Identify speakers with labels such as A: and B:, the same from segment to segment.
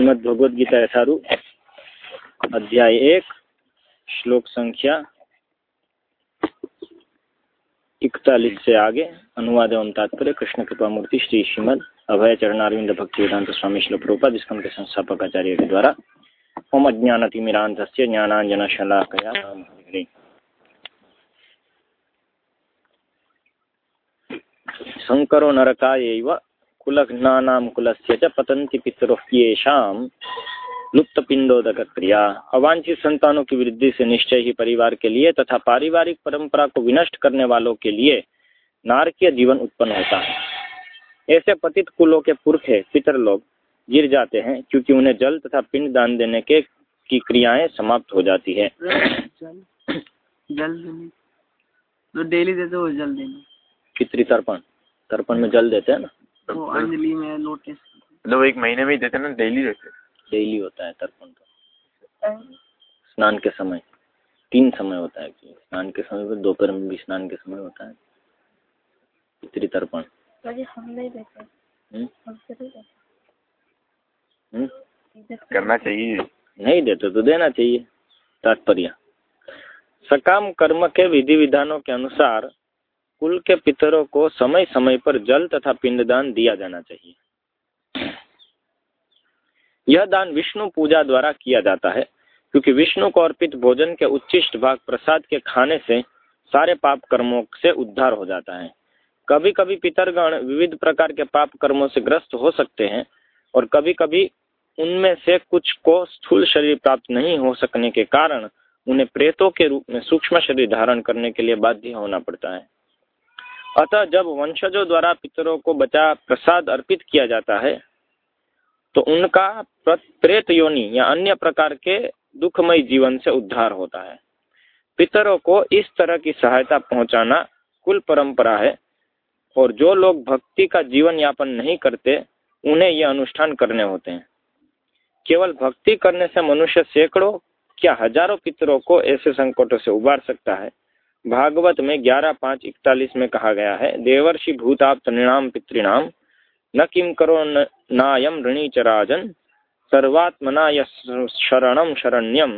A: श्रीमद भगवद गीता यथारू, अध्याय एक, श्लोक संख्या इकतालीस से आगे, अनुवाद एवं तात्पर्य, कृष्ण कृपा मूर्ति श्री श्रीमद अभय चरणारविंद भक्ति वेदांत स्वामी श्लोक रूपा जिसकम के संस्थापक आचार्य के द्वारा, ओम अज्ञान अज्ञानतिमिरांत ज्ञानांजन शलाकया शंकरो नरकाय कुलघ्नानां कुलस्य च पतंति पितरों येषाम लुप्त पिंडोदक क्रिया अवांछित संतानों की वृद्धि से निश्चय ही परिवार के लिए तथा पारिवारिक परंपरा को विनष्ट करने वालों के लिए नारकीय जीवन उत्पन्न होता है। ऐसे पतित कुलों के पुरखे पितर लोग गिर जाते हैं क्योंकि उन्हें जल तथा पिंड दान देने के की क्रियाएँ समाप्त हो जाती है।
B: जल जल तो डेली देते हो जल देने?
A: पितृ तर्पण तर्पण में जल देते हैं ना?
B: वो अंजलि में लोटस
C: मतलब एक महीने में ही देते ना डेली देते
A: डेली होता है तर्पण तो स्नान के समय। तीन समय होता है स्नान के समय पर दोपहर में भी स्नान के समय होता है। पितृ तर्पण।
D: हम नहीं देते।
A: हम्म? हम्म?
C: करना चाहिए।
A: नहीं देते तो देना चाहिए। तात्पर्य। सकाम कर्म के विधि विधानों के अनुसार कुल के पितरों को समय समय पर जल तथा पिंडदान दिया जाना चाहिए। यह दान विष्णु पूजा द्वारा किया जाता है, क्योंकि विष्णु को अर्पित भोजन के उच्चिष्ट भाग प्रसाद के खाने से सारे पाप कर्मों से उद्धार हो जाता है। कभी कभी पितरगण विविध प्रकार के पाप कर्मों से ग्रस्त हो सकते हैं, और कभी कभी उनमें से कुछ को स्थूल शरीर प्राप्त नहीं हो सकने के कारण उन्हें प्रेतों के रूप में सूक्ष्म शरीर धारण करने के लिए बाध्य होना पड़ता है। अतः जब वंशजों द्वारा पितरों को बचा प्रसाद अर्पित किया जाता है तो उनका प्रेत योनि या अन्य प्रकार के दुखमय जीवन से उद्धार होता है। पितरों को इस तरह की सहायता पहुंचाना कुल परंपरा है और जो लोग भक्ति का जीवन यापन नहीं करते, उन्हें ये अनुष्ठान करने होते हैं। केवल भक्ति करने से मनुष्य सैकड़ों, क्या हज़ारों पितरों को ऐसे संकटों से उबार सकता है? भागवत में ग्यारह, पाँच, इकतालीस में कहा गया है, देवर्षि भूताप नृणाम पितृणाम, न किम करो नायम ऋणी चराजन सर्वात्मना शरणम शरण्यम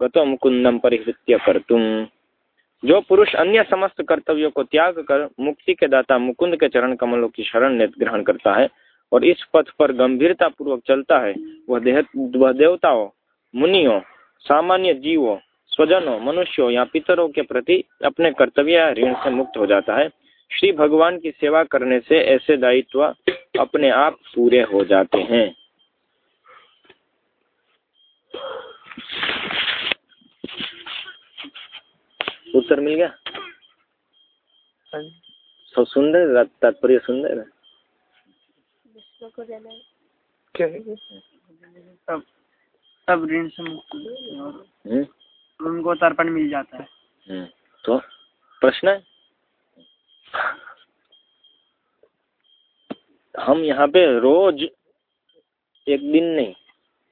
A: गतो मुकुंदम परिहृत्य कर तुम जो पुरुष अन्य समस्त कर्तव्यों को त्याग कर, मुक्ति के दाता मुकुंद के चरण कमलों की शरण ग्रहण करता है, और इस पथ पर गंभीरता पूर्वक चलता है, वह देह, वह देवताओं, मुनियों, सामान्य जीवों स्वजनों मनुष्यों या पितरों के प्रति अपने कर्तव्य ऋण से मुक्त हो जाता है। श्री भगवान की सेवा करने से ऐसे दायित्व अपने आप पूरे हो जाते हैं। उत्तर मिल गया? सब सुन रहे तात्पर्य
D: विष्णु है।
C: क्या
B: तब तब ऋण से मुक्ति और उनको तर्पण मिल जाता है।
A: हम्म, तो प्रश्न है? हम यहाँ पे रोज एक दिन नहीं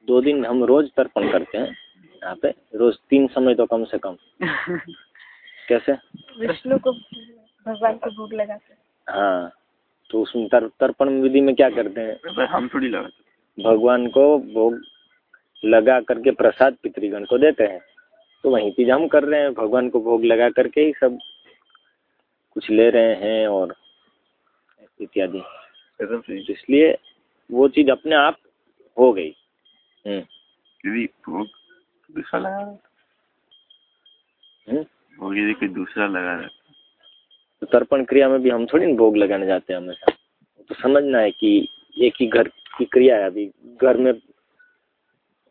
A: दो दिन हम रोज तर्पण करते हैं। यहाँ पे रोज तीन समय तो कम से कम। कैसे?
D: विष्णु को भगवान को भोग लगाते हाँ।
A: तो उसमें तर, तर्पण विधि में क्या करते हैं?
C: हम थोड़ी लगाते
A: भगवान को भोग लगा करके प्रसाद पितृगण को देते हैं। तो वही चीज़ हम कर रहे हैं भगवान को भोग लगा करके ही सब कुछ ले रहे हैं और इत्यादि। इसलिए वो चीज़ अपने आप हो गई। हम्म।
C: यदि भोग दूसरा लगा
A: हम्म।
C: भोग यदि कोई दूसरा लगा रहा
A: तो तर्पण क्रिया में भी हम थोड़ी ना भोग लगाने जाते हैं हमेशा। तो समझना है कि एक ही घर की क्रिया है। अभी घर में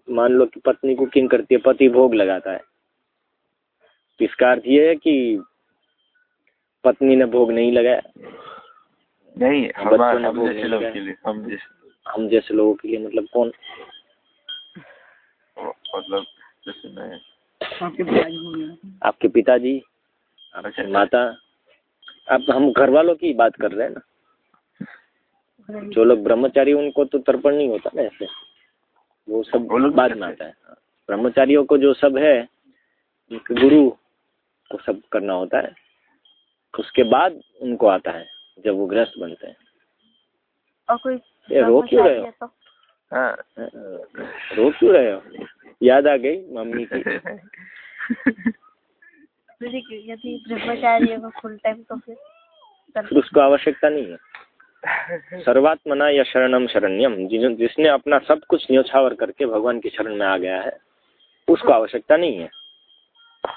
A: मान लो कि पत्नी कुकिंग करती है पति भोग लगाता है। तो इसका अर्थ ये है कि पत्नी ने भोग नहीं लगाया?
C: नहीं हमारे हम जैसे लोग के लिए हम जैसे
A: हम जैसे लोगों के लिए मतलब कौन?
C: मतलब जैसे मैं।
B: आपके भाई गया
A: आपके पिताजी? माता? अब हम घर वालों की बात कर रहे हैं ना। जो लोग ब्रह्मचारी उनको तो तर्पण नहीं होता ना ऐसे। वो सब बाद में आता है। हाँ। ब्रह्मचारियों को जो सब है गुरु को सब करना होता है उसके बाद उनको आता है जब वो ग्रस्त बनते हैं।
D: और कोई
A: ये रो क्यों रहे हो?
D: है? तो?
C: हाँ।
A: रो क्यों रहे हो? याद आ गई मम्मी की।
D: यदि फुल टाइम तो फिर
A: फिर उसको आवश्यकता नहीं है। सर्वात्मना या शरणम शरण्यम जिसने अपना सब कुछ न्योछावर करके भगवान की शरण में आ गया है उसको आवश्यकता नहीं है।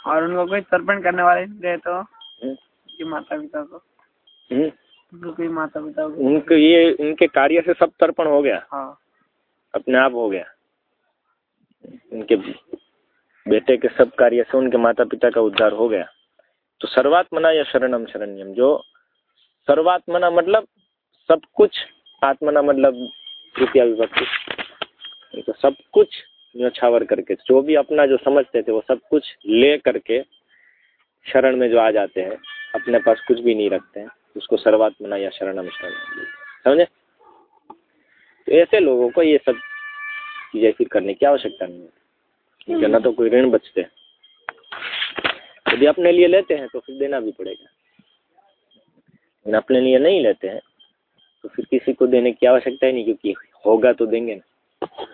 B: और उनको कोई तर्पण करने वाले नहीं रहे तो
A: हम्म,
B: कि माता पिता को।
A: हम्म।
B: उनको कोई माता पिता को।
A: उनके ये उनके कार्य से सब तर्पण हो गया?
B: हाँ।
A: अपने आप हो गया? उनके बेटे के सब कार्य से उनके माता पिता का उद्धार हो गया? तो सर्वात्मना या शरणम शरण्यम जो सर्वात्मना मतलब सब कुछ आत्मना मतलब तृतीय विभक्ति। तो सब कुछ न्योछावर करके जो भी अपना जो समझते थे वो सब कुछ ले करके शरण में जो आ जाते हैं अपने पास कुछ भी नहीं रखते हैं उसको सर्वात्मना या शरणम शरण समझे? तो ऐसे लोगों को ये सब चीज़ें फिर करने की आवश्यकता नहीं है। क्योंकि ना तो कोई ऋण बचते। यदि अपने लिए लेते हैं तो फिर देना भी पड़ेगा। लेकिन अपने लिए नहीं लेते हैं तो फिर किसी को देने की आवश्यकता ही नहीं क्योंकि होगा तो देंगे ना।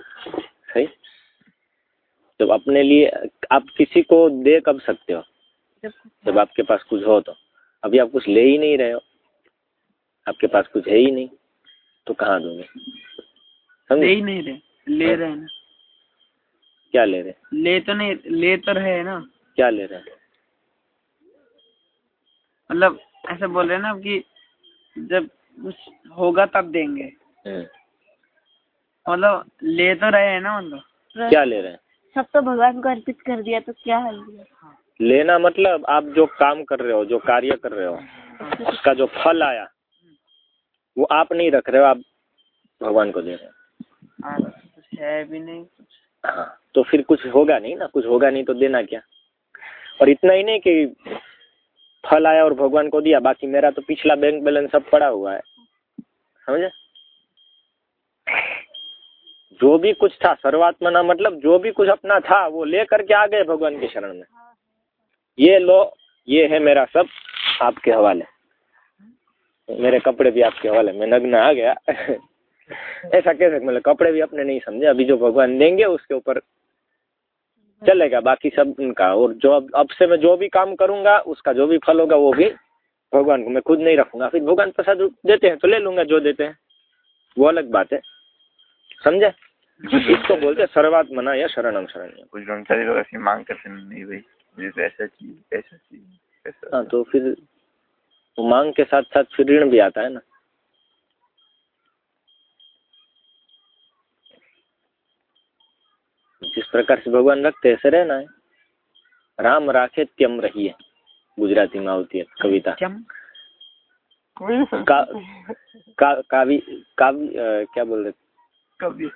A: जब अपने लिए आप किसी को दे कब सकते हो?
D: जब
A: आपके पास कुछ हो तो। अभी आप कुछ ले ही नहीं रहे हो। आपके पास कुछ है ही नहीं तो कहाँ दोगे?
B: ले
A: समझे
B: ही नहीं रहे। ले रहे हैं ना।
A: क्या ले रहे?
B: ले तो नहीं ले तो रहे ना।
A: क्या ले रहे
B: मतलब ऐसे बोल रहे हैं ना कि जब कुछ होगा तब देंगे।
A: हम्म,
B: मतलब ले तो रहे हैं ना मतलब।
A: क्या ले रहे हैं?
D: सब तो भगवान को अर्पित कर दिया तो क्या हल
A: लेना मतलब आप जो काम कर रहे हो जो कार्य कर रहे हो उसका जो फल आया वो आप नहीं रख रहे हो आप भगवान को दे रहे हो।
B: हाँ, है भी नहीं
A: हाँ तो फिर कुछ होगा नहीं ना? कुछ होगा नहीं तो देना क्या? और इतना ही नहीं कि फल आया और भगवान को दिया बाकी मेरा तो पिछला बैंक बैलेंस सब पड़ा हुआ है। समझे? जो भी कुछ था सर्वात्मना मतलब जो भी कुछ अपना था वो ले करके आ गए भगवान के शरण में। ये लो ये है मेरा सब आपके हवाले। मेरे कपड़े भी आपके हवाले मैं नग्न आ गया। ऐसा कह सकते मतलब कपड़े भी अपने नहीं समझे अभी जो भगवान देंगे उसके ऊपर चलेगा बाकी सब उनका। और जो अब अब से मैं जो भी काम करूँगा उसका जो भी फल होगा वो भी भगवान को मैं खुद नहीं रखूँगा। फिर भगवान प्रसाद देते हैं तो ले लूँगा जो देते हैं। वो अलग बात है। समझे? इसको बोलते हैं सर्वात्मना या शरणम शरण।
C: कुछ ब्रह्मचारी लोग ऐसी मांग करते नहीं भाई मुझे तो ऐसा चाहिए ऐसा चाहिए
A: हाँ तो फिर वो मांग के साथ साथ फिर ऋण भी आता है ना? जिस प्रकार से भगवान रखते हैं ऐसे रहना है। राम राखे त्यम रही है गुजराती में होती है कविता।
B: चम
A: का, का, कावी कावी अ, क्या बोल रहे
C: कभी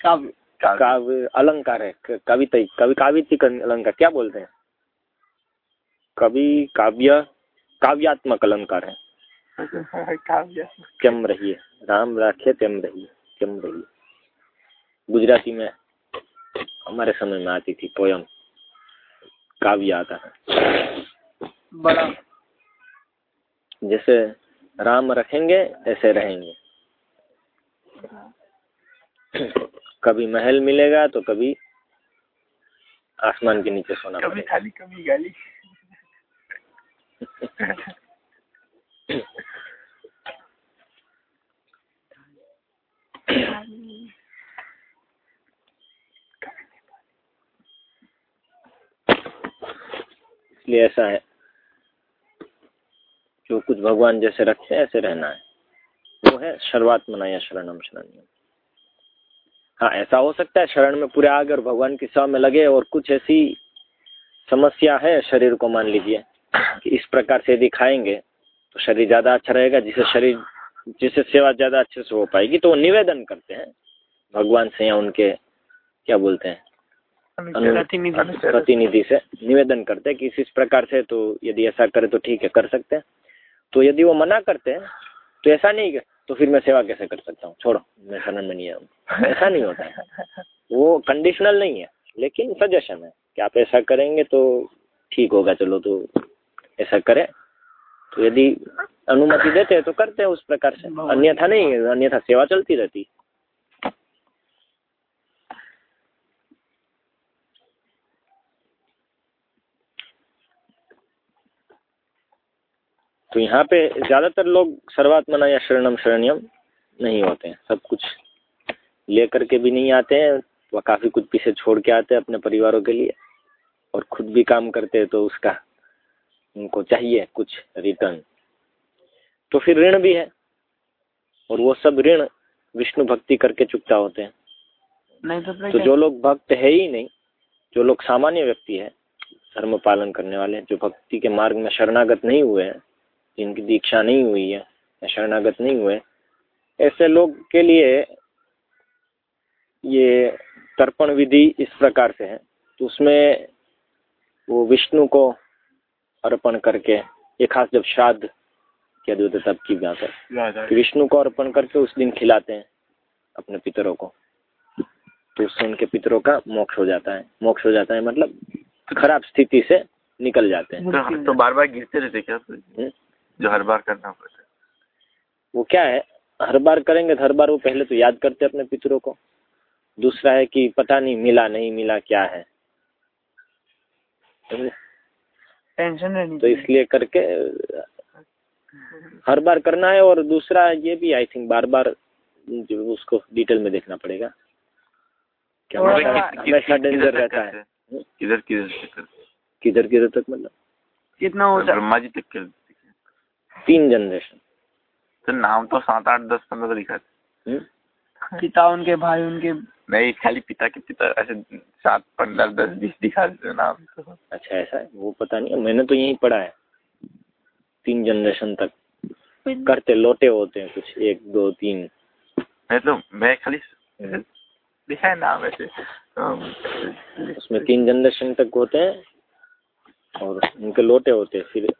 B: काव्य।
A: काव्य। अलंकार है कविता कवि कावितिक अलंकार क्या बोलते हैं? कवि काव्य काव्यात्मक अलंकार है।
C: काव्य।
A: त्यम रहिए राम राखे त्यम रहिए त्यम रहिए। गुजराती में हमारे समय में आती थी पोयम काव्य आता है
B: बड़ा।
A: जैसे राम रखेंगे ऐसे रहेंगे। कभी महल मिलेगा तो कभी आसमान के नीचे सोना
C: कभी थाली कभी गाली।
A: इसलिए ऐसा है। जो कुछ भगवान जैसे रखे हैं ऐसे रहना है। वो है सर्वात्मना या शरणम शरणियम। हाँ ऐसा हो सकता है शरण में पूरे आ गए और भगवान की सेवा में लगे और कुछ ऐसी समस्या है शरीर को मान लीजिए कि इस प्रकार से यदि खाएँगे तो शरीर ज़्यादा अच्छा रहेगा जिससे शरीर जिससे सेवा ज़्यादा अच्छे से हो पाएगी तो वो निवेदन करते हैं भगवान से या उनके क्या बोलते हैं
B: प्रतिनिधि
A: से। निवेदन करते हैं कि इस इस प्रकार से तो यदि ऐसा करे तो ठीक है कर सकते हैं। तो यदि वो मना करते हैं तो ऐसा नहीं तो फिर मैं सेवा कैसे कर सकता हूँ? छोड़ो मैं शरण में नहीं आऊँ ऐसा नहीं होता है। वो कंडीशनल नहीं है लेकिन सजेशन है कि आप ऐसा करेंगे तो ठीक होगा चलो तो ऐसा करें। तो यदि अनुमति देते हैं तो करते हैं उस प्रकार से। अन्यथा नहीं अन्यथा सेवा चलती रहती। तो यहाँ पे ज़्यादातर लोग सर्वात्मना या शरणम शरण्यम नहीं होते हैं। सब कुछ लेकर के भी नहीं आते हैं वह काफ़ी कुछ पीछे छोड़ के आते हैं अपने परिवारों के लिए और खुद भी काम करते हैं तो उसका उनको चाहिए कुछ रिटर्न तो फिर ऋण भी है और वो सब ऋण विष्णु भक्ति करके चुकता होते हैं।
B: नहीं तो
A: तो जो लोग भक्त है ही नहीं जो लोग सामान्य व्यक्ति है धर्म पालन करने वाले जो भक्ति के मार्ग में शरणागत नहीं हुए हैं जिनकी दीक्षा नहीं हुई है शरणागत नहीं हुए ऐसे लोग के लिए ये तर्पण विधि इस प्रकार से है। तो उसमें वो विष्णु को अर्पण करके ये खास जब श्राद्ध किया है तब की बात है। विष्णु को अर्पण करके उस दिन खिलाते हैं अपने पितरों को। तो उससे उनके पितरों का मोक्ष हो जाता है। मोक्ष हो जाता है मतलब खराब स्थिति से निकल जाते हैं।
C: तो, बार बार गिरते रहते क्या? जो हर बार करना पड़ता है।
A: वो क्या है? हर बार करेंगे तो हर बार वो पहले तो याद करते अपने पितरों को। दूसरा है कि पता नहीं मिला नहीं मिला क्या है।
B: टेंशन रहनी
A: तो इसलिए करके हर बार करना है और दूसरा ये भी आई थिंक बार बार जो उसको डिटेल में देखना पड़ेगा। क्या
B: थोड़ा
A: हमेशा डेंजर रहता है।
C: किधर किधर हैं?
A: किधर किधर तक मतलब?
B: कितना हो जाए
C: ब्रह्मा जी तक के
A: तीन जनरेशन
C: तो नाम तो सात आठ दस पंद्रह लिखा था।
B: पिता उनके भाई उनके
C: नहीं खाली पिता के पिता ऐसे सात पंद्रह दस बीस दिखा देते नाम। तो
A: अच्छा ऐसा है? वो पता नहीं है मैंने तो यही पढ़ा है। तीन जनरेशन तक। करते लोटे होते हैं कुछ एक दो तीन।
C: मैं तो मैं खाली लिखा है नाम ऐसे।
A: उसमें तीन जनरेशन तक होते हैं और उनके लोटे होते हैं फिर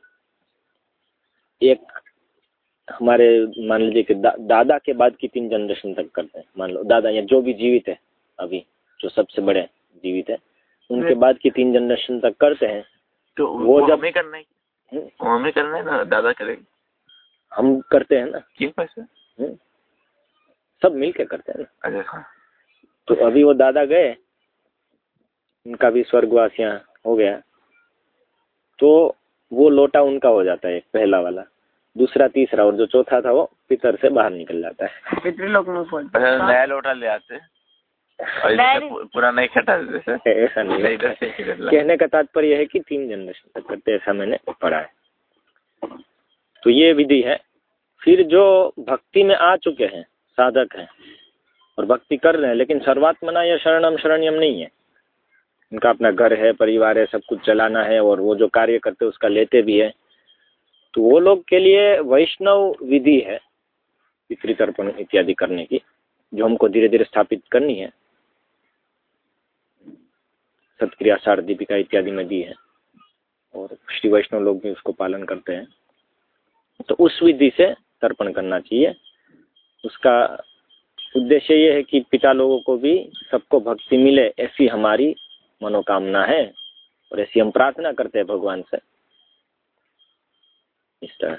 A: एक हमारे मान लीजिए कि दा, दादा के बाद की तीन जनरेशन तक करते हैं। मान लो दादा या जो भी जीवित है अभी जो सबसे बड़े जीवित है उनके बाद की तीन जनरेशन तक करते हैं।
C: तो
A: वो
C: वो
A: जब-
C: हमें करना है?
A: हम्म,
C: वो हमें करना है ना? दादा करेंगे।
A: हम करते हैं ना।
C: किन पैसे?
A: हम्म, सब मिलके करते हैं ना।
C: अच्छा हाँ।
A: तो अभी वो दादा गए उनका भी स्वर्गवास यहाँ हो गया। तो वो लोटा उनका हो जाता है एक पहला वाला। दूसरा तीसरा और जो चौथा था वो पितर से बाहर निकल जाता है।
B: पितृलोक में पहुँच
C: अच्छा नया लोटा ले आते पुराना इकट्ठा
A: ऐसा नहीं है। कहने का तात्पर्य है कि तीन जनरेशन तक करते ऐसा मैंने पढ़ा है। तो ये विधि है। फिर जो भक्ति में आ चुके हैं साधक हैं और भक्ति कर रहे हैं लेकिन सर्वात्मना या शरणम शरण्यम नहीं है। उनका अपना घर है, परिवार है, सब कुछ चलाना है और वो जो कार्य करते हैं, उसका लेते भी है। तो वो लोग के लिए वैष्णव विधि है पितृतर्पण इत्यादि करने की, जो हमको धीरे धीरे स्थापित करनी है। सत्क्रिया, सार, दीपिका इत्यादि में दी है और श्री वैष्णव लोग भी उसको पालन करते हैं। तो उस विधि से तर्पण करना चाहिए। उसका उद्देश्य ये है कि पिता लोगों को भी सबको भक्ति मिले, ऐसी हमारी मनोकामना है और ऐसी हम प्रार्थना करते हैं भगवान से। इस तरह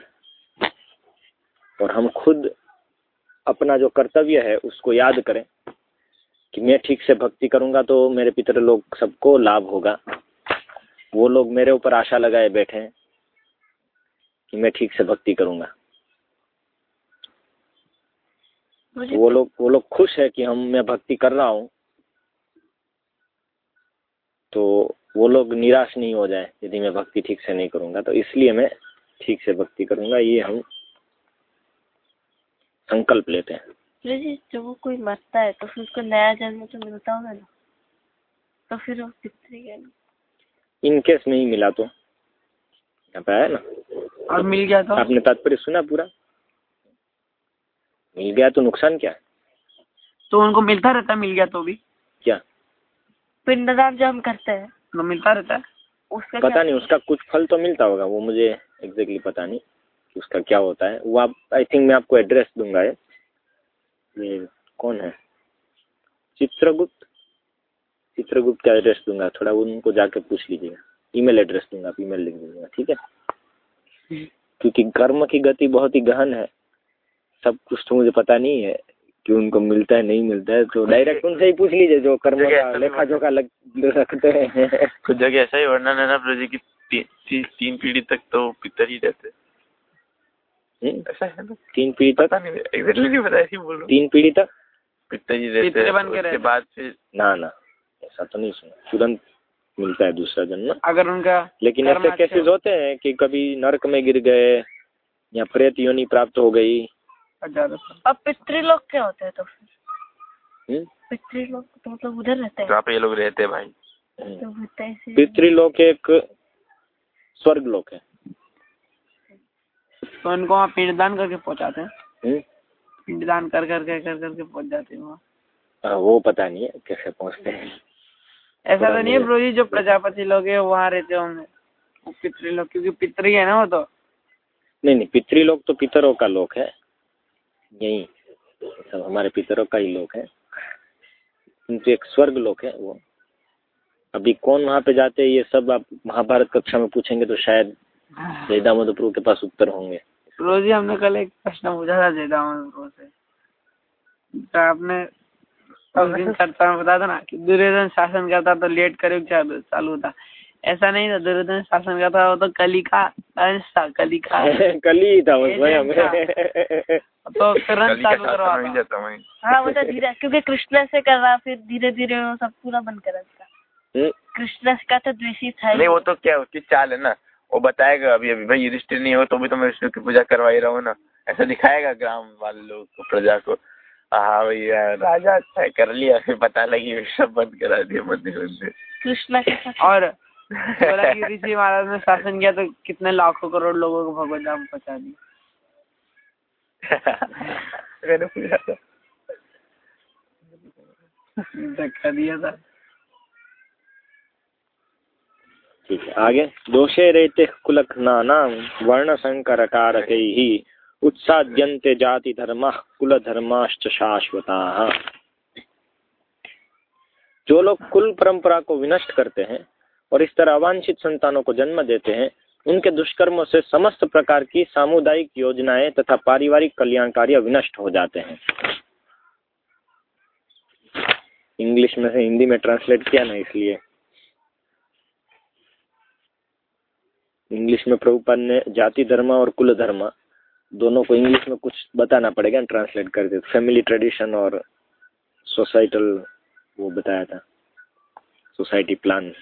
A: और हम खुद अपना जो कर्तव्य है उसको याद करें कि मैं ठीक से भक्ति करूँगा तो मेरे पितर लोग सबको लाभ होगा। वो लोग मेरे ऊपर आशा लगाए बैठे हैं कि मैं ठीक से भक्ति करूँगा। वो लोग वो लोग खुश है कि हम मैं भक्ति कर रहा हूँ। तो वो लोग निराश नहीं हो जाए यदि मैं भक्ति ठीक से नहीं करूँगा। तो इसलिए मैं ठीक से भक्ति करूँगा ये हम संकल्प लेते हैं।
D: जी जब वो कोई मरता है तो फिर उसको नया जन्म तो मिलता होगा ना? तो फिर वो पितरी है ना?
A: इन केस में मिला तो? यहाँ पे है ना?
B: और मिल गया तो?
A: आपने तात्पर्य सुना पूरा? मिल गया तो नुकसान क्या है?
B: तो उनको मिलता रहता मिल गया तो भी?
A: क्या?
D: पिंडदान जो हम करते हैं।
B: उनको मिलता रहता है।
D: उसका
A: पता नहीं उसका कुछ फल तो मिलता होगा वो मुझे एग्जैक्टली पता नहीं कि उसका क्या होता है। वो आप आई थिंक मैं आपको एड्रेस दूँगा ये। ये कौन है? चित्रगुप्त। चित्रगुप्त का एड्रेस दूँगा थोड़ा उनको जाके पूछ लीजिएगा। ईमेल एड्रेस दूँगा आप ईमेल लिख दीजिएगा ठीक है? क्योंकि कर्म की गति बहुत ही गहन है। सब कुछ तो मुझे पता नहीं है। कि उनको मिलता है नहीं मिलता है तो डायरेक्ट उनसे ही पूछ लीजिए जो कर्म का लेखा जोखा लग रखते हैं।
C: कुछ जगह ऐसा ही वर्णन है ना प्रभु जी की ती, ती, तीन पीढ़ी तक तो पितर ही रहते
A: हम्म?
C: ऐसा है ना?
A: तीन पीढ़ी तक?
C: नहीं एग्जैक्टली नहीं पता ऐसे ही बोल रहा हूँ।
A: तीन पीढ़ी तक?
C: पिताजी रहते
B: बन के
C: बाद फिर
A: ना ना ऐसा तो नहीं सुना। तुरंत मिलता है दूसरा जन्म।
B: अगर उनका
A: लेकिन ऐसे
B: अच्छे
A: केसेस होते हैं कि कभी नरक में गिर गए या प्रेत योनि प्राप्त हो गई
B: ज़्यादा
D: अब पितृलोक क्या होते हैं तो फिर?
A: हम्म?
D: पितृलोक तो मतलब उधर रहते हैं।
C: जहाँ पे ये लोग रहते हैं भाई।
A: हम्म।
D: तो होता है ऐसे
A: पितृलोक एक स्वर्ग लोक है।
B: तो उनको वहाँ पिंडदान करके पहुँचाते हैं?
A: हम्म?
B: पिंडदान कर कर कर कर करके पहुँच जाते हैं वहाँ।
A: वो पता नहीं है कैसे पहुँचते हैं।
B: ऐसा तो नहीं है ब्रो जी जो प्रजापति लोग है वहाँ रहते होंगे। वो पितृ लोग क्योंकि पितृ है ना वो तो।
A: नहीं नहीं पितृलोक तो पितरों का लोक है। यही सब हमारे पितरों का ही लोक है। किंतु एक स्वर्ग लोक है वो। अभी कौन वहाँ पे जाते हैं, ये सब आप महाभारत कक्षा में पूछेंगे तो शायद जय प्रभु के पास उत्तर होंगे।
B: रोज हमने कल एक प्रश्न पूछा था जयदामन ब्रो से। तो आपने उस दिन में बताया था ना कि दुर्योधन शासन करता तो लेट करे, चालू था। ऐसा नहीं था दुर्योधन शासन करता वो तो कली का अंश था कली का
A: कल ही था। वो स्वयं
B: तो तुरंत चालू
C: शासन हो
D: तो धीरे क्योंकि कृष्ण से कर रहा फिर धीरे धीरे वो सब पूरा बंद कर रखा
A: हम्म,
D: कृष्ण का तो द्वेषी था
C: नहीं वो तो क्या उसकी चाल है ना वो बताएगा अभी अभी भाई युधिष्ठिर नहीं हो तो भी तो मैं विष्णु की पूजा करवा ही रहा हूँ ना। ऐसा दिखाएगा ग्राम वाले लोग को प्रजा को। हाँ भैया राजा अच्छा कर लिया फिर पता लगी सब बंद करा दिया मंदिर मंदिर
D: कृष्ण
B: और बोला कि ऋषि महाराज ने शासन किया तो कितने लाखों करोड़ लोगों को भगवत धाम पहुँचा दी
C: मैंने पूछा था।
B: धक्का दिया था।
A: ठीक है आगे। दोषे रेते कुलघ्नानां वर्ण संकर कारक ही उत्साद्यन्ते जाति धर्म कुल धर्माश्च शाश्वता। जो लोग कुल परंपरा को विनष्ट करते हैं और इस तरह अवांछित संतानों को जन्म देते हैं। उनके दुष्कर्मों से समस्त प्रकार की सामुदायिक योजनाएँ तथा पारिवारिक कल्याण कार्य विनष्ट हो जाते हैं। इंग्लिश में से हिंदी में ट्रांसलेट किया ना इसलिए। इंग्लिश में प्रभुपाद ने जाति धर्म और कुल धर्म, दोनों को इंग्लिश में कुछ बताना पड़ेगा ट्रांसलेट करके फैमिली ट्रेडिशन और सोसाइटल वो बताया था। Society plan.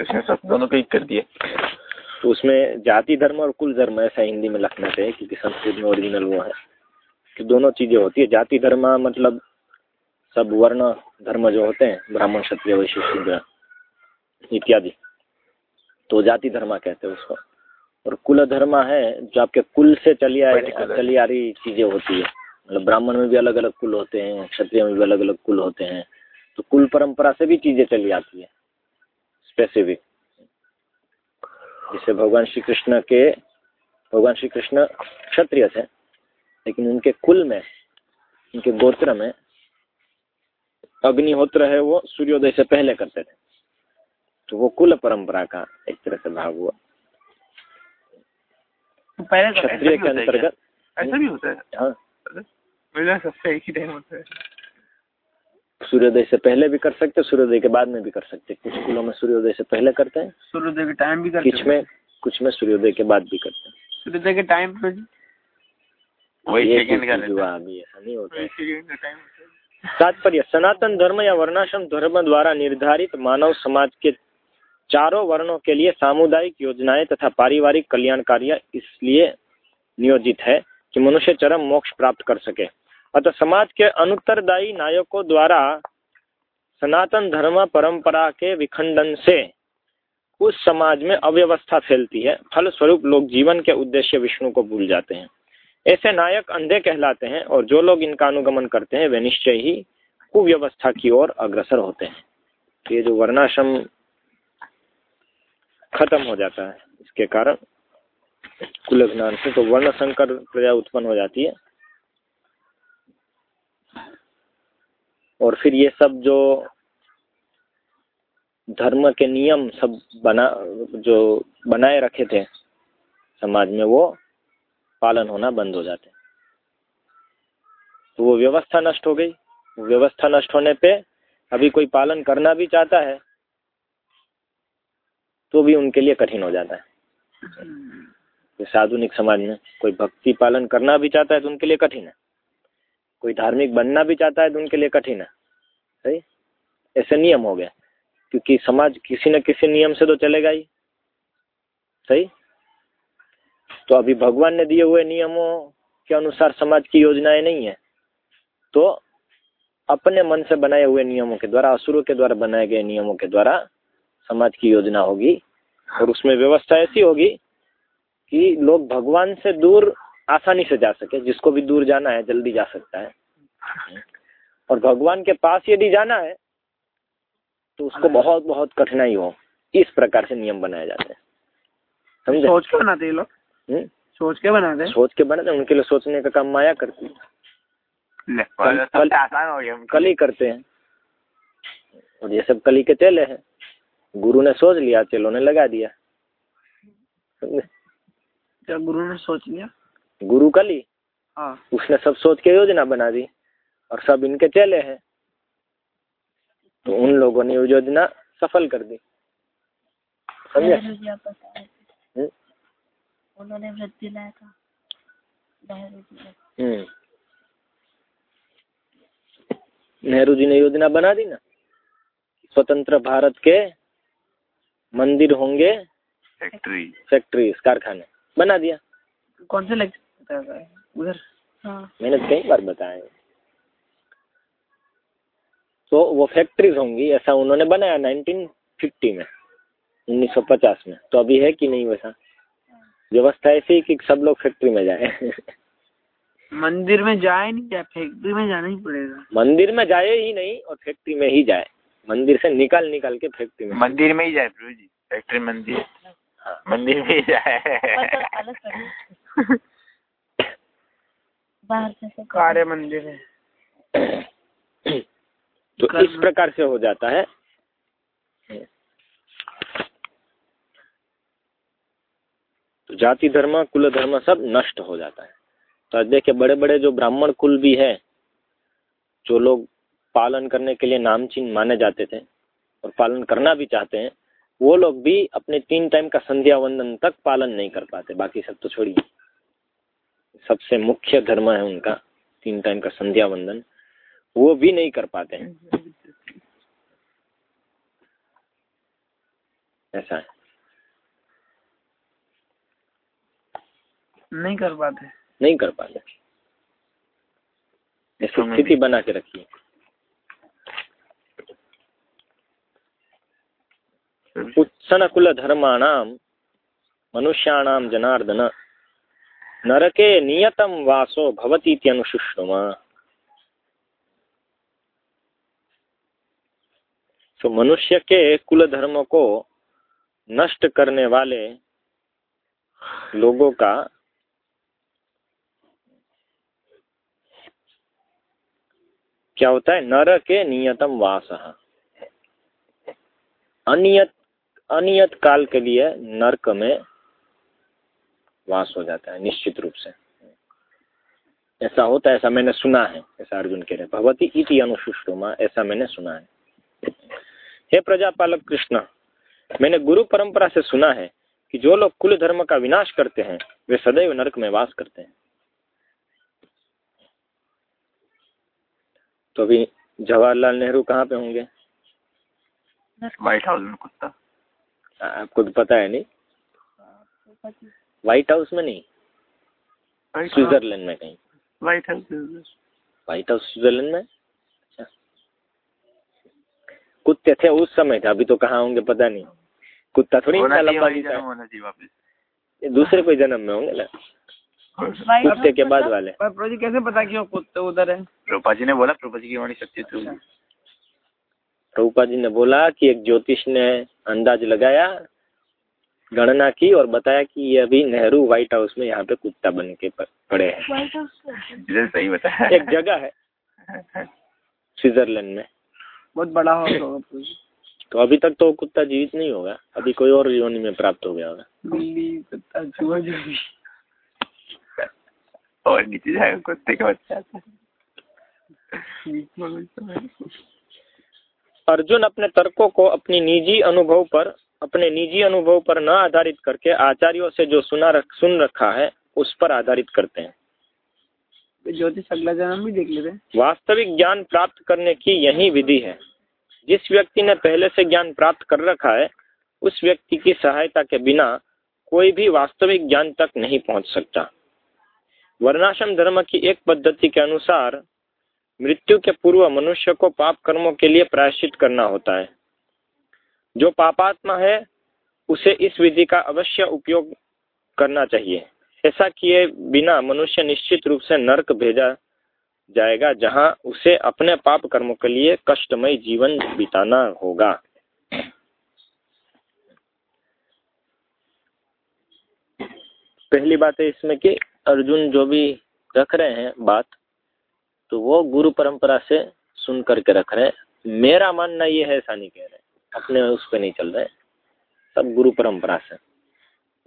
C: इसने सब दोनों को एक कर दिए
A: तो उसमें जाति धर्म और कुल धर्म ऐसा हिंदी में लिखना चाहिए क्योंकि संस्कृत में ओरिजिनल वो है। कि दोनों चीज़ें होती है। जाति धर्म मतलब सब वर्ण धर्म जो होते हैं ब्राह्मण क्षत्रिय वैश्य शूद्र इत्यादि। तो जाति धर्म कहते हैं उसको। और कुल धर्म है जो आपके कुल से चली आ. चली आ रही चीज़ें होती है। मतलब ब्राह्मण में भी अलग अलग कुल होते हैं क्षत्रिय में भी अलग अलग कुल होते हैं। तो कुल परंपरा से भी चीज़ें चली आती है स्पेसिफिक जैसे भगवान श्री कृष्ण के भगवान श्री कृष्ण क्षत्रिय थे लेकिन उनके कुल में उनके गोत्र में अग्निहोत्र है वो सूर्योदय से पहले करते थे। तो वो कुल परंपरा का एक तरह से भाग हुआ।
B: पहले तो
A: क्षत्रिय के अंतर्गत
C: ऐसा भी होता है?
A: हाँ।
C: सबसे एक ही टाइम होता है।
A: सूर्योदय से पहले भी कर सकते सूर्योदय के बाद में भी कर सकते। हैं कुछ कुलों में सूर्योदय से पहले करते हैं
B: सूर्योदय के टाइम भी करते
A: कुछ में कुछ में सूर्योदय के बाद भी करते हैं।
B: सूर्योदय के टाइम पे
C: वही सेकंड का रहता है।
A: ऐसा नहीं होता
C: वही सेकंड का टाइम होता है
A: तात्पर्य सनातन धर्म या वर्णाश्रम धर्म द्वारा निर्धारित मानव समाज के चारों वर्णों के लिए सामुदायिक योजनाएँ तथा पारिवारिक कल्याण कार्य इसलिए नियोजित है कि मनुष्य चरम मोक्ष प्राप्त कर सके। अतः समाज के अनुत्तरदायी नायकों द्वारा सनातन धर्म परंपरा के विखंडन से उस समाज में अव्यवस्था फैलती है। फलस्वरूप लोग जीवन के उद्देश्य विष्णु को भूल जाते हैं। ऐसे नायक अंधे कहलाते हैं और जो लोग इनका अनुगमन करते हैं, वे निश्चय ही कुव्यवस्था की ओर अग्रसर होते हैं। तो ये जो वर्णाश्रम खत्म हो जाता है, इसके कारण कुल से तो वर्ण संकर प्रजा उत्पन्न हो जाती है। और फिर ये सब जो धर्म के नियम सब बना जो बनाए रखे थे समाज में वो पालन होना बंद हो जाते तो वो व्यवस्था नष्ट हो गई। व्यवस्था नष्ट होने पे अभी कोई पालन करना भी चाहता है तो भी उनके लिए कठिन हो जाता है। जैसे आधुनिक समाज में कोई भक्ति पालन करना भी चाहता है तो उनके लिए कठिन है। कोई धार्मिक बनना भी चाहता है तो उनके लिए कठिन है सही ऐसे नियम हो गया क्योंकि समाज किसी न किसी नियम से तो चलेगा ही, सही? तो अभी भगवान ने दिए हुए नियमों के अनुसार समाज की योजनाएँ नहीं है तो अपने मन से बनाए हुए नियमों के द्वारा, असुरों के द्वारा बनाए गए नियमों के द्वारा समाज की योजना होगी, और उसमें व्यवस्था ऐसी होगी कि लोग भगवान से दूर आसानी से जा सके जिसको भी दूर जाना है जल्दी जा सकता है। और भगवान के पास यदि जाना है तो उसको बहुत बहुत कठिनाई हो। इस प्रकार से नियम बनाए जाते हैं। समझे?
B: सोच के बनाते हैं ये लोग?
A: हम्म?
B: सोच के बनाते हैं?
A: सोच के बनाते हैं उनके लिए सोचने का काम माया करती है।
C: ले,
A: कल-
C: आसान हो गया
A: कल ही करते हैं। और ये सब कली के चेले हैं। गुरु ने सोच लिया चेलों ने लगा दिया।
B: क्या गुरु ने सोच लिया?
A: गुरु कली
B: हाँ।
A: उसने सब सोच के योजना बना दी और सब इनके चेले हैं। तो उन लोगों ने योजना सफल कर दी। समझे?
D: नेहरू जी आप बताए थे
A: हम्म,
D: उन्होंने व्रत दिलाया था। नेहरू जी ने।
A: हम्म। नेहरू जी ने योजना बना दी ना? स्वतंत्र भारत के मंदिर होंगे।
C: फैक्ट्री
A: फैक्ट्रीज कारखाने। बना दिया।
B: कौन से लेक्चर उधर।
D: हाँ।
A: मैंने तो कई बार बताया। है। तो वो फैक्ट्रीज होंगी ऐसा उन्होंने बनाया 1950 में 1950 में। तो अभी है कि नहीं वैसा? व्यवस्था ऐसी है कि सब लोग फैक्ट्री में जाए।
B: मंदिर में जाए नहीं क्या? फैक्ट्री में जाना ही पड़ेगा।
A: मंदिर में जाए ही नहीं और फैक्ट्री में ही जाए। मंदिर से निकाल निकाल के फैक्ट्री में।
C: मंदिर में ही जाए प्रभु जी। फैक्ट्री मंदिर।
A: हाँ।
C: मंदिर में ही जाए।
D: मतलब बाहर से
B: कार्य मंदिर है।
A: तो इस प्रकार से हो जाता है। तो जाति धर्म कुल धर्म सब नष्ट हो जाता है। तो आज देखिए बड़े बड़े जो ब्राह्मण कुल भी है जो लोग पालन करने के लिए नामचीन माने जाते थे और पालन करना भी चाहते हैं वो लोग भी अपने तीन टाइम का संध्या वंदन तक पालन नहीं कर पाते। बाकी सब तो छोड़िए। सबसे मुख्य धर्म है उनका तीन टाइम का संध्या वंदन वो भी नहीं कर पाते हैं। ऐसा है।
B: नहीं कर पाते।
A: नहीं कर पाते। ऐसी स्थिति बना के रखिए। उत्सन कुल धर्माणाम मनुष्याणाम जनार्दन नरके नियतम वासो भवती अनुशुष्णुमा तो मनुष्य के कुल धर्म को नष्ट करने वाले लोगों का क्या होता है? नर के नियतम वास। अनियत अनियत काल के लिए नरक में वास हो जाता है निश्चित रूप से। ऐसा होता है ऐसा मैंने सुना है ऐसा अर्जुन कह रहे भगवती इति अनुसुष्टुमा ऐसा मैंने सुना है। हे प्रजापालक कृष्ण मैंने गुरु परंपरा से सुना है कि जो लोग कुल धर्म का विनाश करते हैं वे सदैव नरक में वास करते हैं। तो अभी जवाहरलाल नेहरू कहाँ पे होंगे?
C: व्हाइट हाउस में कुत्ता।
A: आपको तो पता है नहीं? व्हाइट हाउस में नहीं स्विट्जरलैंड में कहीं।
C: White House
A: White House Switzerland में? अच्छा। कुत्ते थे उस समय था अभी तो कहाँ होंगे पता नहीं। कुत्ता थोड़ी
C: होना चाहिए
A: लंबा जीता है दूसरे कोई जन्म में होंगे ना? कुत्ते के बाद वाले।
B: पर जी कैसे पता क्यों कुत्ते उधर है?
C: रूपा जी ने बोला रूपा जी की वाणी सत्य थी।
A: प्रभुपा जी ने बोला कि एक ज्योतिष ने अंदाज लगाया गणना की और बताया कि ये अभी नेहरू व्हाइट हाउस में यहाँ पे कुत्ता बन के पड़े हैं।
D: व्हाइट हाउस
C: इधर सही बताया।
A: एक जगह है। स्विट्जरलैंड में।
B: बहुत बड़ा हाउस होगा
A: तो अभी तक तो कुत्ता जीवित नहीं होगा। अभी कोई और योनि में प्राप्त हो गया होगा।
B: बिल्ली कुत्ता चूहा जो भी
C: और नीचे जाएगा कुत्ते का बच्चा।
A: अर्जुन अपने तर्कों को अपनी निजी अनुभव पर अपने निजी अनुभव पर न आधारित करके आचार्यों से जो सुना रख, सुन रखा है उस पर आधारित करते हैं।
B: ज्योतिष अगला जन्म भी देख लेते हैं।
A: वास्तविक ज्ञान प्राप्त करने की यही विधि है। जिस व्यक्ति ने पहले से ज्ञान प्राप्त कर रखा है उस व्यक्ति की सहायता के बिना कोई भी वास्तविक ज्ञान तक नहीं पहुँच सकता। वर्णाश्रम धर्म की एक पद्धति के अनुसार मृत्यु के पूर्व मनुष्य को पाप कर्मों के लिए प्रायश्चित करना होता है। जो पापात्मा है, उसे इस विधि का अवश्य उपयोग करना चाहिए। ऐसा किए बिना मनुष्य निश्चित रूप से नरक भेजा जाएगा, जहाँ उसे अपने पाप कर्मों के लिए कष्टमय जीवन बिताना होगा। पहली बात है इसमें कि अर्जुन जो भी रख रहे हैं बात तो वो गुरु परंपरा से सुन करके रख रहे हैं। मेरा मानना ये है, ऐसा नहीं कह रहे अपने उस पर नहीं चल रहे सब गुरु परंपरा से।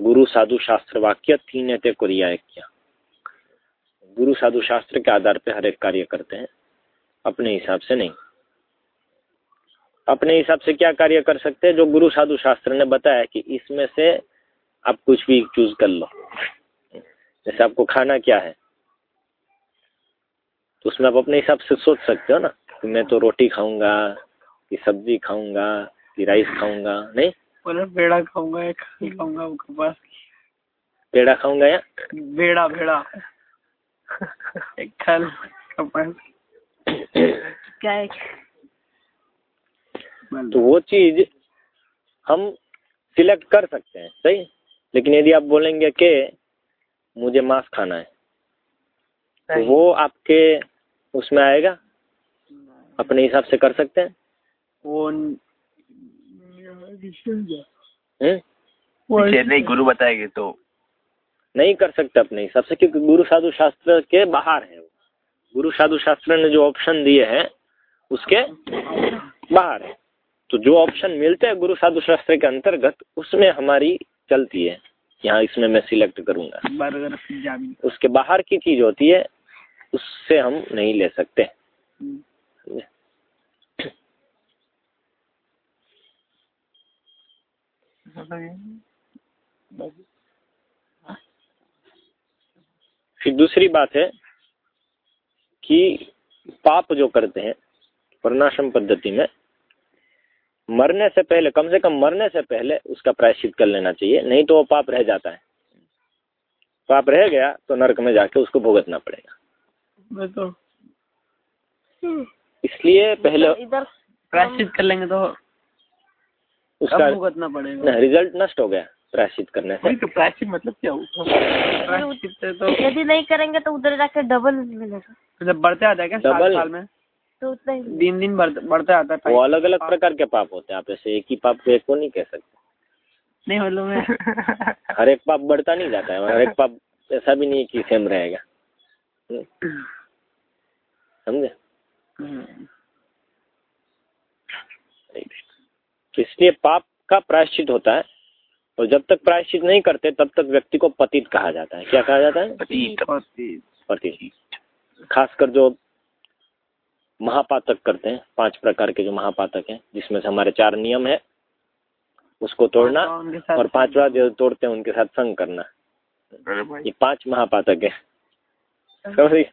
A: गुरु साधु शास्त्र वाक्य तीन ते कुरिया क्या। गुरु साधु शास्त्र के आधार पर हर एक कार्य करते हैं। अपने हिसाब से नहीं। अपने हिसाब से क्या कार्य कर सकते हैं? जो गुरु साधु शास्त्र ने बताया कि इसमें से आप कुछ भी चूज़ कर लो। जैसे आपको खाना क्या है? तो उसमें आप अपने हिसाब से सोच सकते हो ना कि मैं तो रोटी खाऊँगा कि सब्ज़ी खाऊँगा कि राइस खाऊँगा नहीं?
B: बोले बेड़ा खाऊँगा या खाली खाऊँगा वो कपास
A: पेड़ा खाऊँगा या?
B: बेड़ा बेड़ा। एक खल कपास
D: क्या है
A: तो वो चीज़ हम सिलेक्ट कर सकते हैं सही? लेकिन यदि आप बोलेंगे कि मुझे मांस खाना है तो वो आपके उसमें आएगा? अपने हिसाब से कर सकते हैं?
B: वो
A: हम्म?
C: नहीं गुरु बताएँगे तो।
A: नहीं कर सकते अपने हिसाब से क्योंकि गुरु साधु शास्त्र के बाहर है गुरु साधु शास्त्र ने जो ऑप्शन दिए हैं उसके बाहर है। तो जो ऑप्शन मिलते हैं गुरु साधु शास्त्र के अंतर्गत उसमें हमारी चलती है। यहाँ इसमें मैं सिलेक्ट करूँगा। उसके बाहर की चीज़ होती है उससे हम नहीं ले सकते। फिर दूसरी बात है कि पाप जो करते हैं वर्णाश्रम पद्धति में मरने से पहले कम से कम मरने से पहले उसका प्रायश्चित कर लेना चाहिए नहीं तो वो पाप रह जाता है। पाप रह गया तो नरक में जाके उसको भुगतना पड़ेगा।
B: तो
A: इसलिए पहले
D: इधर
B: प्रायश्चित कर लेंगे तो
A: उसका
B: भुगतना पड़ेगा?
A: रिज़ल्ट नष्ट हो गया प्रायश्चित करने से।
B: तो प्रायश्चित मतलब क्या हुआ? प्रायश्चित तो
D: यदि नहीं करेंगे तो उधर जाके डबल मिलेगा।
B: जब बढ़ते आता है क्या
A: डबल?
B: साल में?
D: तो उतना ही।
B: दिन दिन बढ़ते आता है
A: वो अलग अलग प्रकार के पाप होते हैं आप ऐसे एक ही पाप को एक को नहीं कह सकते।
B: नहीं मतलब मैं
A: हर एक पाप बढ़ता नहीं जाता है हर एक पाप ऐसा भी नहीं है कि सेम रहेगा। हम्म, समझे?
B: हम्म,
A: तो इसलिए पाप का प्रायश्चित होता है? और जब तक प्रायश्चित नहीं करते तब तक व्यक्ति को पतित कहा जाता है। क्या कहा जाता है?
C: पतित।
A: पतित। खासकर जो महापातक करते हैं पाँच प्रकार के जो महापातक हैं जिसमें से हमारे चार नियम है उसको तोड़ना
B: साथ
A: और पांचवा जो तोड़ते हैं उनके साथ संग करना। ये पाँच महापातक है। समझ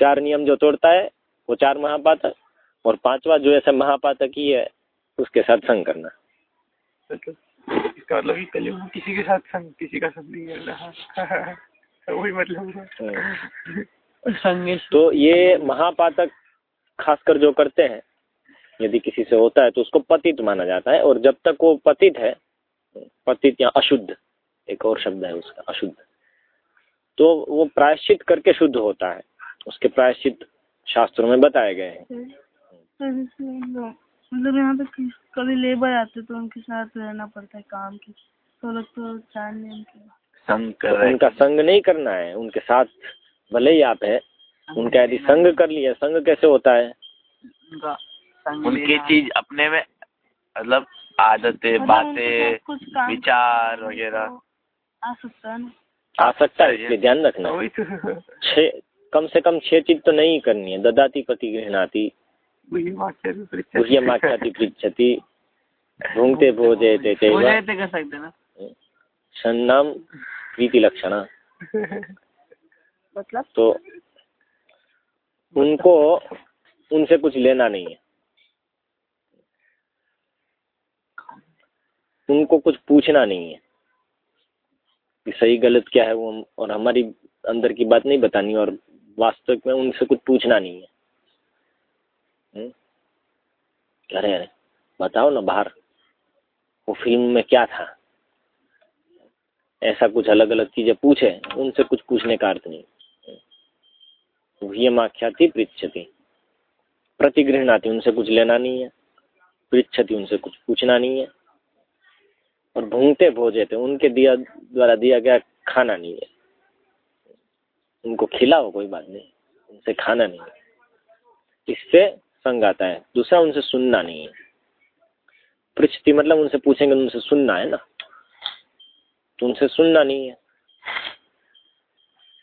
A: चार नियम जो तोड़ता है वो चार महापातक और पांचवा जो ऐसा महापातक ही है उसके साथ संग करना।
C: तो इसका मतलब ये पहले वो किसी के साथ संग किसी का संग नहीं कर रहा। वही मतलब है।
A: हम्म। तो ये महापातक खासकर जो करते हैं यदि किसी से होता है तो उसको पतित माना जाता है और जब तक वो पतित है पतित या अशुद्ध एक और शब्द है उसका अशुद्ध तो वो प्रायश्चित करके शुद्ध होता है। उसके प्रायश्चित शास्त्रों में बताए गए हैं।
D: मतलब यहाँ पे किस- कभी लेबर आते तो उनके साथ रहना पड़ता है काम की। तो लोग तो जानने उनके
C: संग कर रहे
A: उनका संग नहीं करना है उनके साथ भले ही आप है उनका यदि संग कर लिया संग कैसे होता है?
B: उनका
C: उनकी चीज़ अपने में मतलब आदतें
D: मतलब
C: बातें विचार वगैरह।
D: आ सकता है
A: आ सकता है इसलिए ध्यान रखना।
C: तो।
A: छह कम से कम छह चीज़ तो नहीं करनी है। ददाती पति गृहणाती
C: भी
A: पृच्छति ते
B: हो
A: चैव
B: तो
A: लक्षणा
D: मतलब
A: तो उनको उनसे कुछ लेना नहीं है उनको कुछ पूछना नहीं है कि सही गलत क्या है वो हम और हमारी अंदर की बात नहीं बतानी और वास्तविक में उनसे कुछ पूछना नहीं है अरे अरे बताओ ना बाहर, वो फ़िल्म में क्या था? ऐसा कुछ अलग अलग चीज़ें पूछे, उनसे कुछ पूछने का अर्थ नहीं। व्रियमाख्याति पृच्छति प्रतिगृहणाति उनसे कुछ लेना नहीं है। पृच्छति उनसे कुछ पूछना नहीं है। और भूंगते भोजे थे, उनके दिया, द्वारा दिया गया खाना नहीं है। उनको खिलाओ, कोई बात नहीं। उनसे खाना नहीं है। इससे संग आता है। दूसरा उनसे सुनना नहीं है। पृच्छति मतलब उनसे पूछेंगे तो उनसे सुनना है ना। तो उनसे सुनना नहीं है।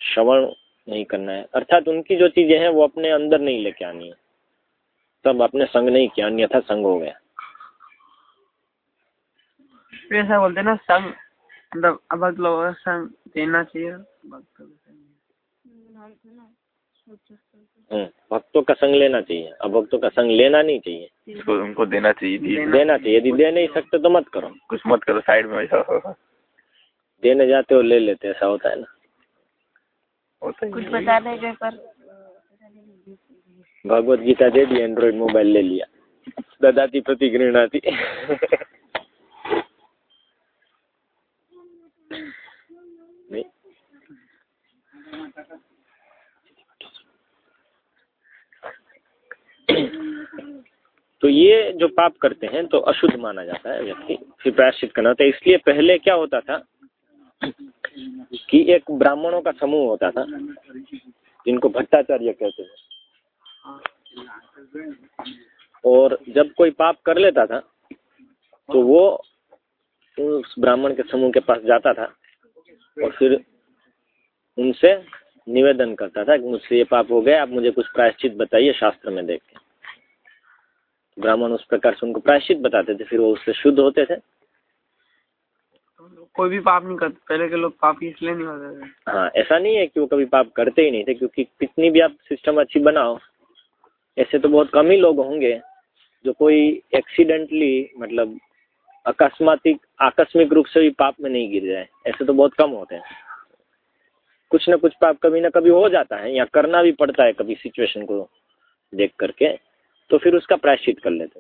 A: श्रवण नहीं करना है। अर्थात उनकी जो चीज़ें हैं वो अपने अंदर नहीं लेके आनी है। तब आपने संग नहीं किया अन्यथा संग हो गया।
B: ऐसा बोलते ना संग मतलब अभक्त लोगों का संग देना चाहिए। भक्तों का संग
A: हम्म, भक्तों का संग लेना चाहिए। अब भक्तों का संग लेना नहीं चाहिए।
C: उसको उनको देना चाहिए दिए
A: देना चाहिए। यदि दे नहीं सकते तो मत करो।
C: कुछ मत करो साइड में ऐसा
A: देने जाते हो ले लेते ऐसा होता है ना?
D: कुछ बता देंगे पर।
A: भगवत गीता दे दी एंड्रॉइड मोबाइल ले लिया। ददाती प्रति घृणा थी। नहीं। तो ये जो पाप करते हैं तो अशुद्ध माना जाता है व्यक्ति, फिर प्रायश्चित करना होता है। इसलिए पहले क्या होता था कि एक ब्राह्मणों का समूह होता था, जिनको भट्टाचार्य कहते थे और जब कोई पाप कर लेता था तो वो उस ब्राह्मण के समूह के पास जाता था और फिर उनसे निवेदन करता था कि मुझसे ये पाप हो गया, आप मुझे कुछ प्रायश्चित बताइए शास्त्र में देख के। ब्राह्मण उस प्रकार से उनको प्रायश्चित बताते थे फिर वो उससे शुद्ध होते थे।
B: कोई भी पाप नहीं करते पहले के लोग पाप इसलिए नहीं होते थे।
A: हाँ ऐसा नहीं है कि वो कभी पाप करते ही नहीं थे क्योंकि कितनी भी आप सिस्टम अच्छी बनाओ ऐसे तो बहुत कम ही लोग होंगे जो कोई एक्सीडेंटली मतलब अकस्मातिक आकस्मिक रूप से भी पाप में नहीं गिर जाए ऐसे तो बहुत कम होते हैं। कुछ न कुछ पाप कभी ना कभी हो जाता है या करना भी पड़ता है कभी सिचुएशन को देख करके। तो फिर उसका प्रायश्चित कर लेते।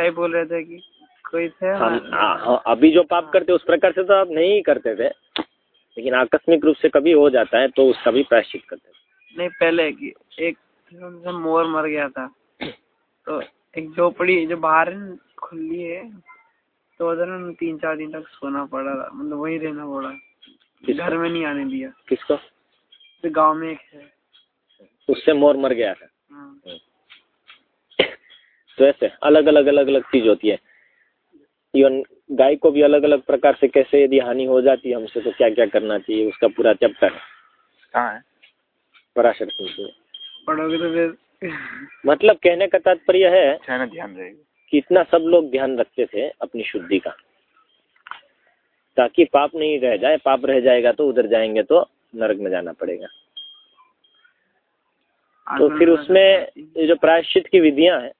A: हैं
B: बोल रहे थे कि कोई थे
A: हम हाँ, हाँ, अभी जो पाप करते उस प्रकार से तो आप नहीं करते थे लेकिन आकस्मिक रूप से कभी हो जाता है तो उसका भी प्रायश्चित करते थे
B: नहीं पहले की एक मोर मर गया था तो एक झोपड़ी जो बाहर खुली है तो उधर तीन चार दिन तक सोना पड़ा था मतलब वही रहना पड़ा। घर में नहीं आने दिया।
A: किसको?
B: तो गाँव में एक है।
A: उससे मोर मर गया था
B: हाँ।
A: तो ऐसे अलग अलग अलग अलग चीज़ होती है। इवन गाय को भी अलग अलग प्रकार से कैसे यदि हानि हो जाती है हमसे तो क्या क्या करना चाहिए उसका पूरा चैप्टर है? पराशर सिंह
B: पढ़ोगे तो फिर।
A: मतलब कहने का तात्पर्य है
C: अच्छा ध्यान
A: कि इतना सब लोग ध्यान रखते थे अपनी शुद्धि का। ताकि पाप नहीं रह जाए पाप रह जाएगा तो उधर जाएँगे तो नरक में जाना पड़ेगा। तो फिर उसमें ये जो प्रायश्चित की विधियाँ हैं।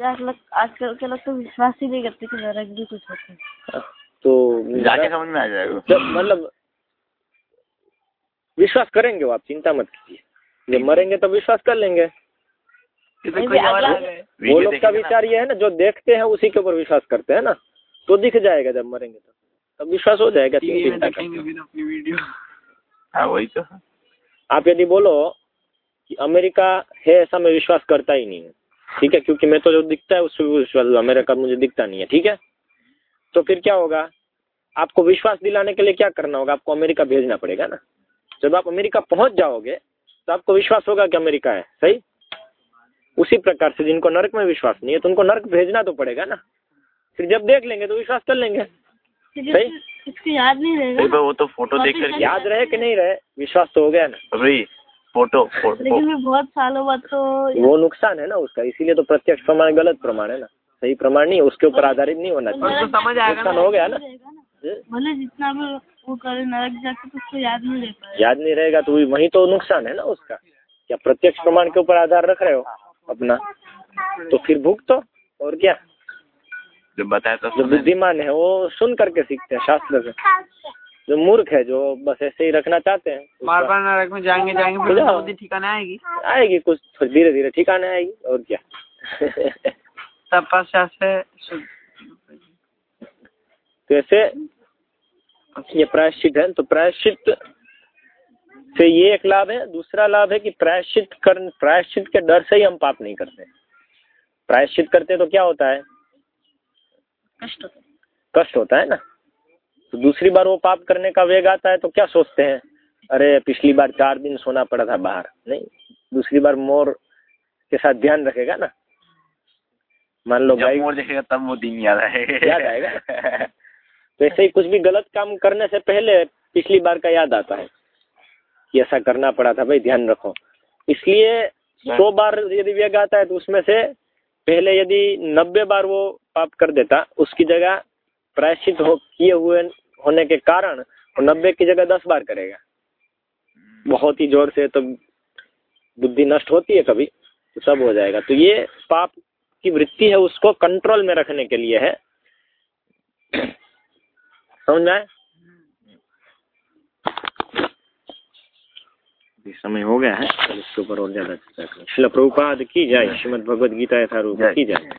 D: यार लोग आजकल के लोग तो विश्वास ही नहीं करते कि नरक भी कुछ होता है।
A: तो
C: जाके समझ में आ जाएगा।
A: जब मतलब विश्वास करेंगे वो आप चिंता मत कीजिए। जब मरेंगे तो विश्वास कर लेंगे।
B: ये तो।
A: वो लोग का विचार ये है ना जो देखते हैं उसी के ऊपर विश्वास करते हैं ना। तो दिख जाएगा जब मरेंगे तो तब विश्वास हो जाएगा चिंता
C: हाँ वही तो।
A: आप यदि बोलो कि अमेरिका है ऐसा मैं विश्वास करता ही नहीं हूँ। ठीक है? क्योंकि मैं तो जो दिखता है उस पर विश्वास अमेरिका मुझे दिखता नहीं है। ठीक है? तो फिर क्या होगा? आपको विश्वास दिलाने के लिए क्या करना होगा? आपको अमेरिका भेजना पड़ेगा ना? जब आप अमेरिका पहुँच जाओगे तो आपको विश्वास होगा कि अमेरिका है। सही? उसी प्रकार से जिनको नरक में विश्वास नहीं है तो उनको नरक भेजना तो पड़ेगा ना? फिर जब देख लेंगे तो विश्वास कर लेंगे। सही।
D: याद नहीं रहेगा?
C: वो तो फ़ोटो देख कर
A: याद रहे कि नहीं रहे? विश्वास तो हो गया ना?
C: अभी फ़ोटो फ़ोटो
D: लेकिन मैं बहुत सालों बाद तो
A: वो नुकसान है ना उसका इसीलिए तो प्रत्यक्ष प्रमाण गलत प्रमाण है ना। सही प्रमाण नहीं उसके ऊपर आधारित नहीं होना चाहिए।
B: समझ आएगा
A: नुकसान हो गया ना।
D: रहेगा भले जितना भी वो करे नरक जाके तो उसको याद नहीं रह
A: याद नहीं रहेगा तो वही तो नुकसान है ना उसका। क्या प्रत्यक्ष प्रमाण के ऊपर आधार रख रहे हो अपना? तो फिर भुगतो और क्या?
C: जो बताया तो
A: जो बुद्धिमान है वो सुन करके सीखते हैं शास्त्र से। जो मूर्ख है जो बस ऐसे ही रखना चाहते हैं
B: बार बार नरक में जाएँगे जाएँगे फिर ठिकाने आएगी।
A: आएगी कुछ फिर धीरे धीरे ठिकाने आएगी और क्या।
B: तपस्या से
A: तो ऐसे ये प्रायश्चित है तो प्रायश्चित से ये एक लाभ है दूसरा लाभ है कि प्रायश्चित कर प्रायश्चित के डर से ही हम पाप नहीं करते। प्रायश्चित करते तो क्या होता है?
D: कष्ट होता है।
A: कष्ट होता है ना? तो दूसरी बार वो पाप करने का वेग आता है तो क्या सोचते हैं? अरे पिछली बार चार दिन सोना पड़ा था बाहर। नहीं दूसरी बार मोर के साथ ध्यान रखेगा ना? मान लो भाई
C: मोर देखेगा तब वो दिन याद आएगा।
A: याद आएगा तो ऐसे ही कुछ भी गलत काम करने से पहले पिछली बार का याद आता है कि ऐसा करना पड़ा था भाई ध्यान रखो। इसलिए सौ बार यदि वेग आता है तो उसमें से पहले यदि नब्बे बार वो पाप कर देता उसकी जगह प्रायश्चित हो किए हुए होने के कारण वो नब्बे की जगह दस बार करेगा। बहुत ही ज़ोर से तो बुद्धि नष्ट होती है कभी तो सब हो जाएगा। तो ये पाप की वृत्ति है उसको कंट्रोल में रखने के लिए है। समझ में आए समय हो गया है इसके ऊपर और ज़्यादा चर्चा करें शिला प्रभुपाद की जाए श्रीमद भगवद गीता यथारूप की जाए